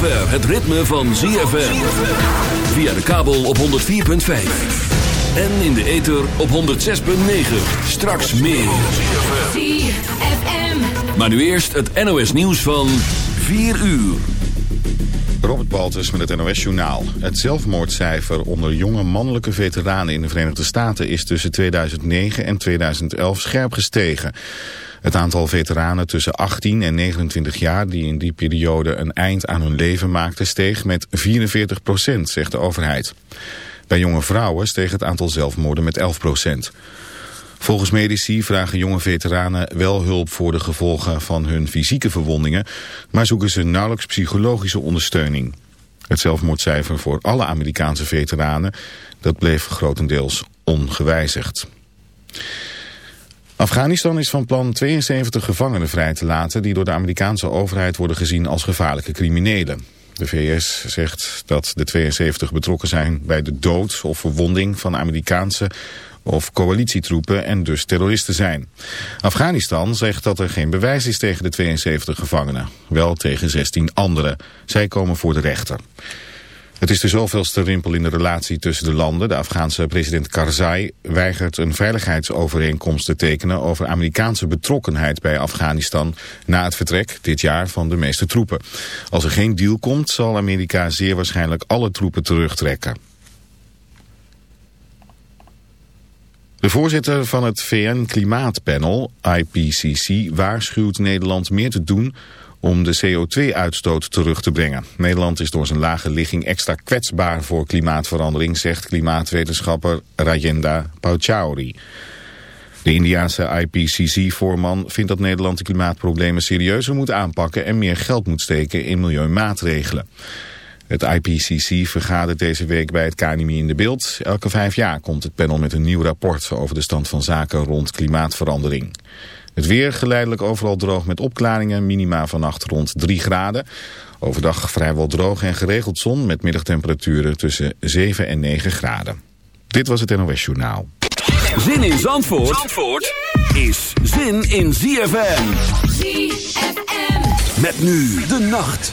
zover het ritme van ZFM. Via de kabel op 104.5. En in de ether op 106.9. Straks meer. ZFM. Maar nu eerst het NOS nieuws van 4 uur. Robert Baltus met het NOS Journaal. Het zelfmoordcijfer onder jonge mannelijke veteranen in de Verenigde Staten is tussen 2009 en 2011 scherp gestegen. Het aantal veteranen tussen 18 en 29 jaar die in die periode een eind aan hun leven maakten steeg met 44 procent, zegt de overheid. Bij jonge vrouwen steeg het aantal zelfmoorden met 11 procent. Volgens medici vragen jonge veteranen wel hulp voor de gevolgen van hun fysieke verwondingen, maar zoeken ze nauwelijks psychologische ondersteuning. Het zelfmoordcijfer voor alle Amerikaanse veteranen, dat bleef grotendeels ongewijzigd. Afghanistan is van plan 72 gevangenen vrij te laten die door de Amerikaanse overheid worden gezien als gevaarlijke criminelen. De VS zegt dat de 72 betrokken zijn bij de dood of verwonding van Amerikaanse of coalitietroepen en dus terroristen zijn. Afghanistan zegt dat er geen bewijs is tegen de 72 gevangenen. Wel tegen 16 anderen. Zij komen voor de rechter. Het is de zoveelste rimpel in de relatie tussen de landen. De Afghaanse president Karzai weigert een veiligheidsovereenkomst te tekenen over Amerikaanse betrokkenheid bij Afghanistan na het vertrek dit jaar van de meeste troepen. Als er geen deal komt zal Amerika zeer waarschijnlijk alle troepen terugtrekken. De voorzitter van het VN-klimaatpanel, IPCC, waarschuwt Nederland meer te doen om de CO2-uitstoot terug te brengen. Nederland is door zijn lage ligging extra kwetsbaar voor klimaatverandering, zegt klimaatwetenschapper Rajendra Pachauri. De Indiaanse IPCC-voorman vindt dat Nederland de klimaatproblemen serieuzer moet aanpakken en meer geld moet steken in milieumaatregelen. Het IPCC vergadert deze week bij het KNMI in de beeld. Elke vijf jaar komt het panel met een nieuw rapport over de stand van zaken rond klimaatverandering. Het weer geleidelijk overal droog met opklaringen, minima vannacht rond 3 graden. Overdag vrijwel droog en geregeld zon met middagtemperaturen tussen 7 en 9 graden. Dit was het NOS Journaal. Zin in Zandvoort, Zandvoort is zin in ZFM. ZFM. Met nu de nacht.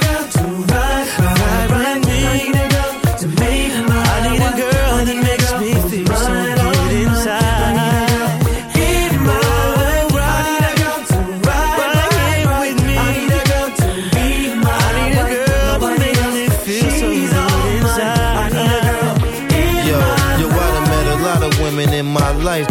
eyes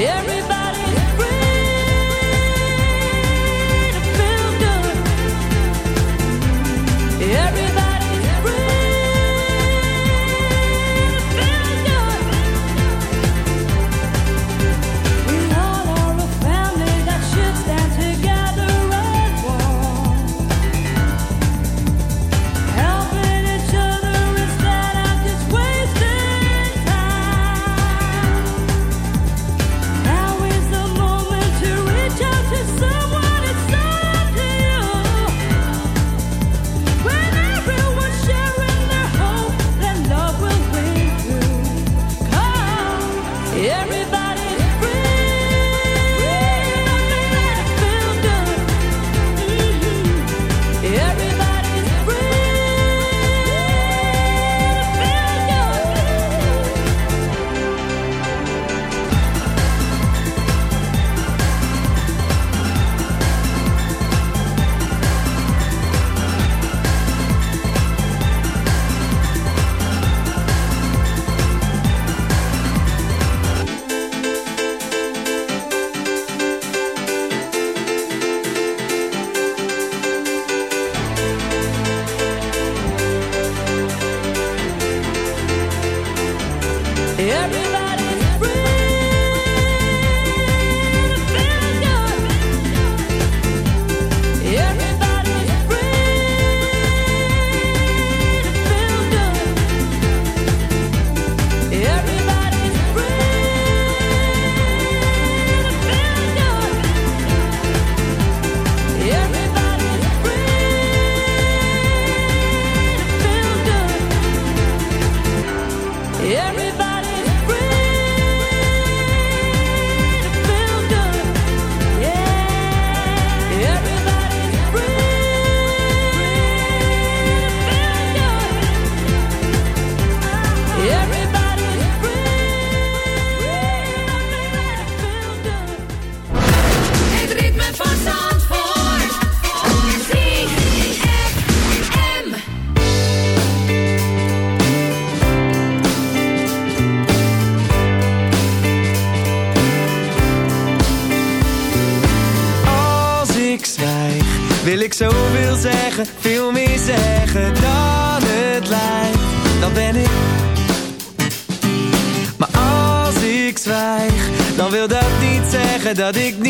Every dat ik niet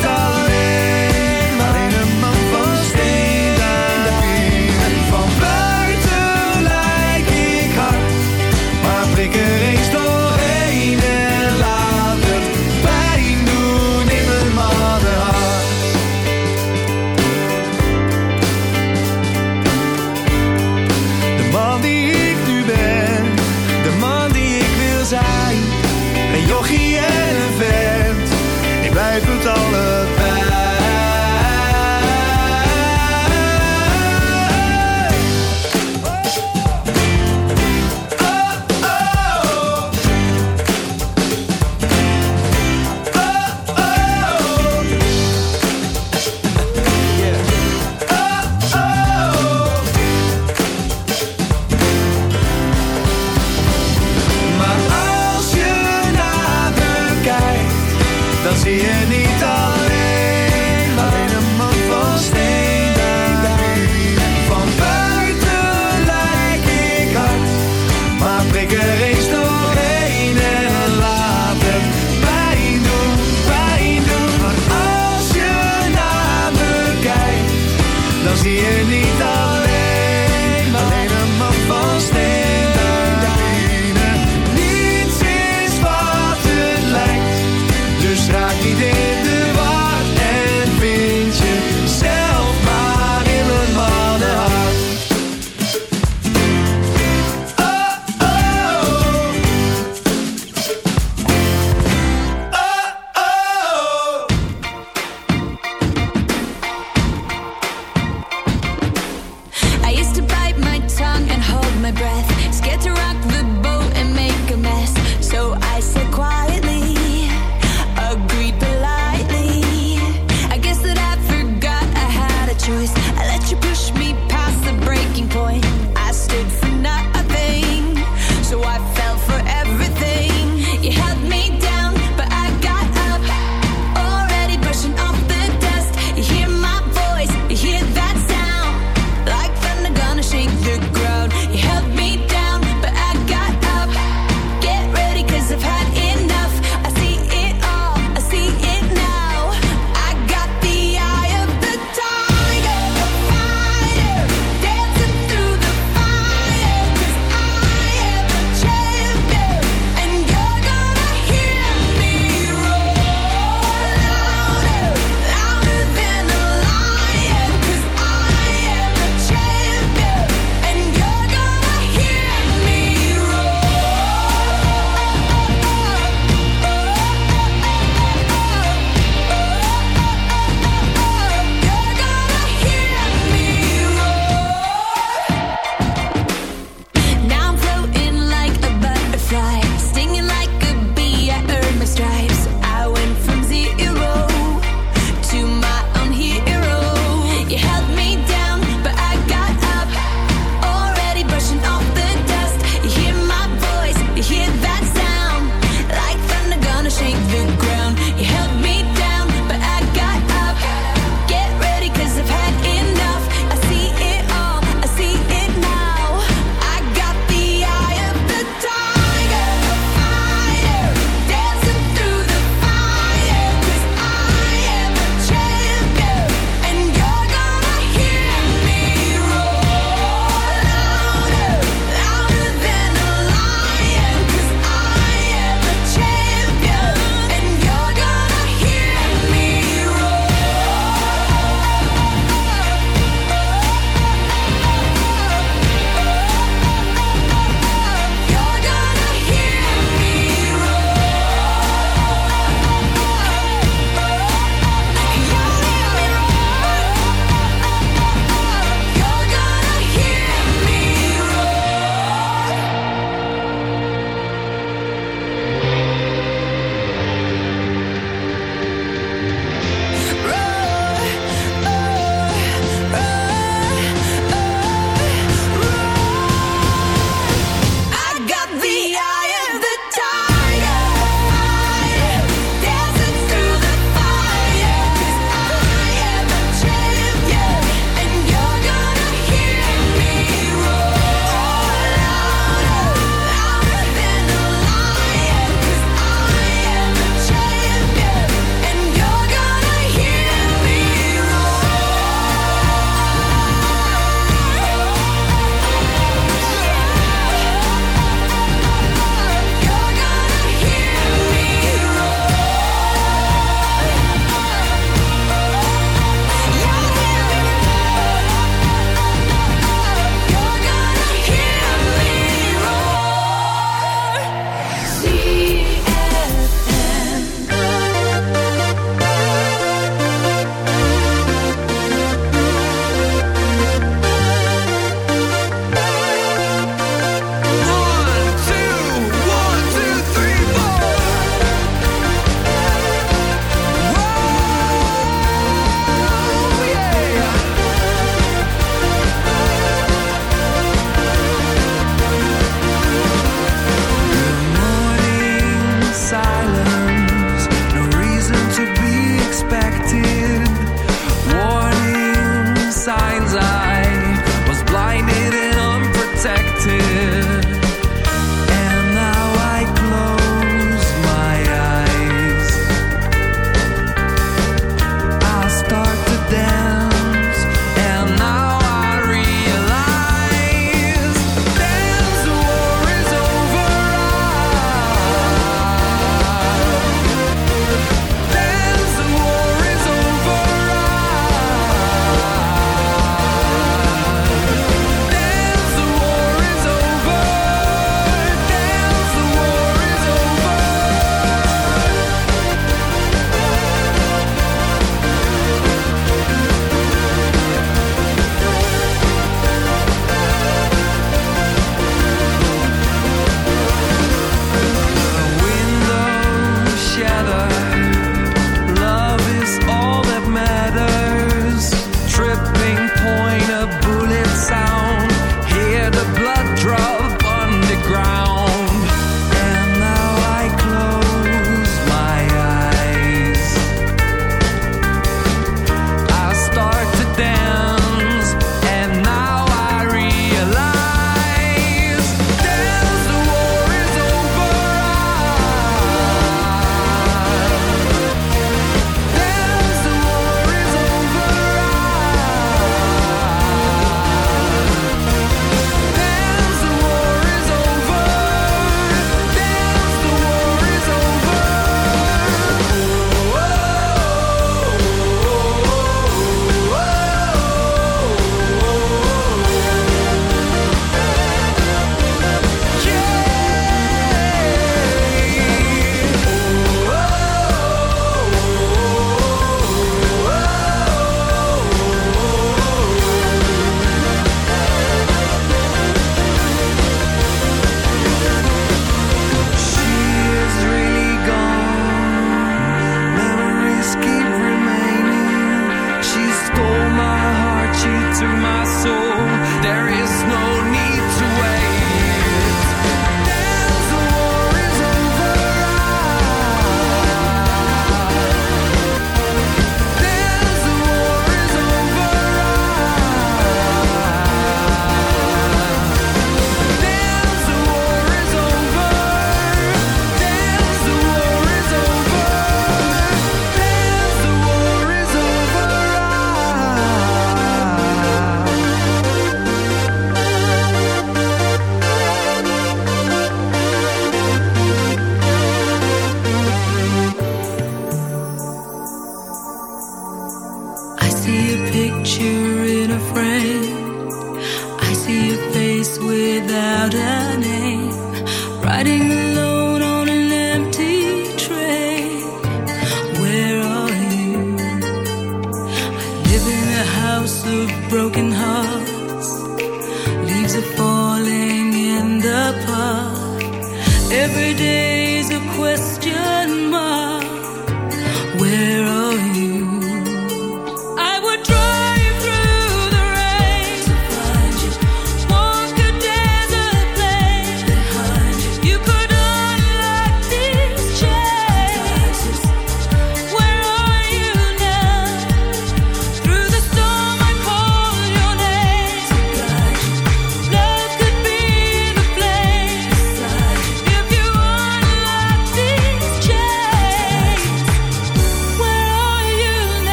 see a picture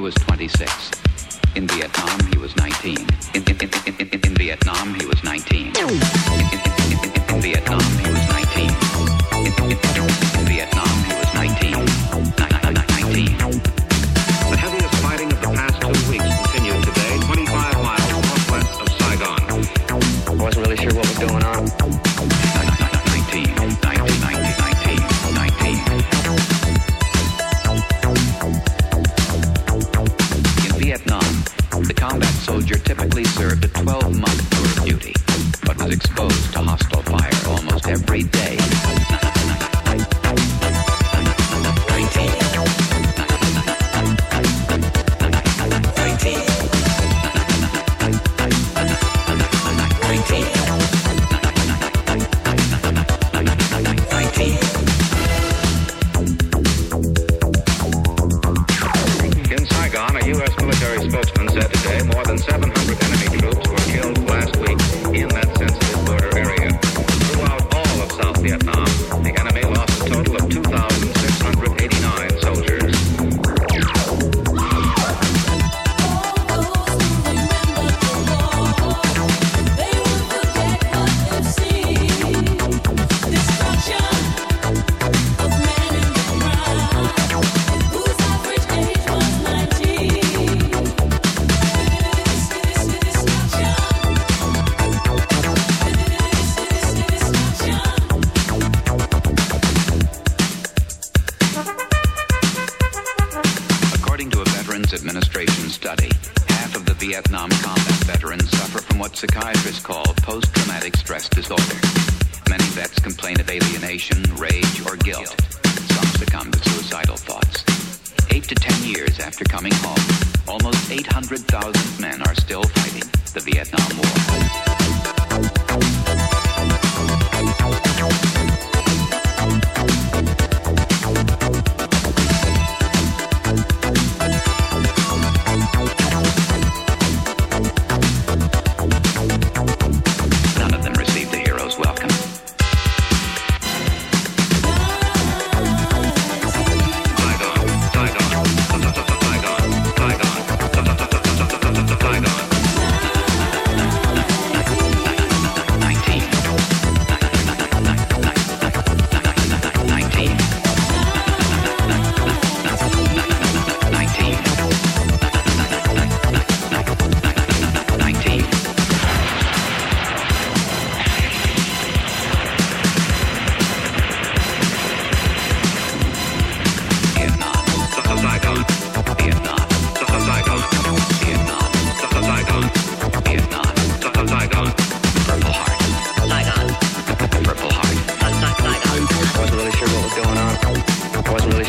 was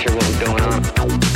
sure what was going on.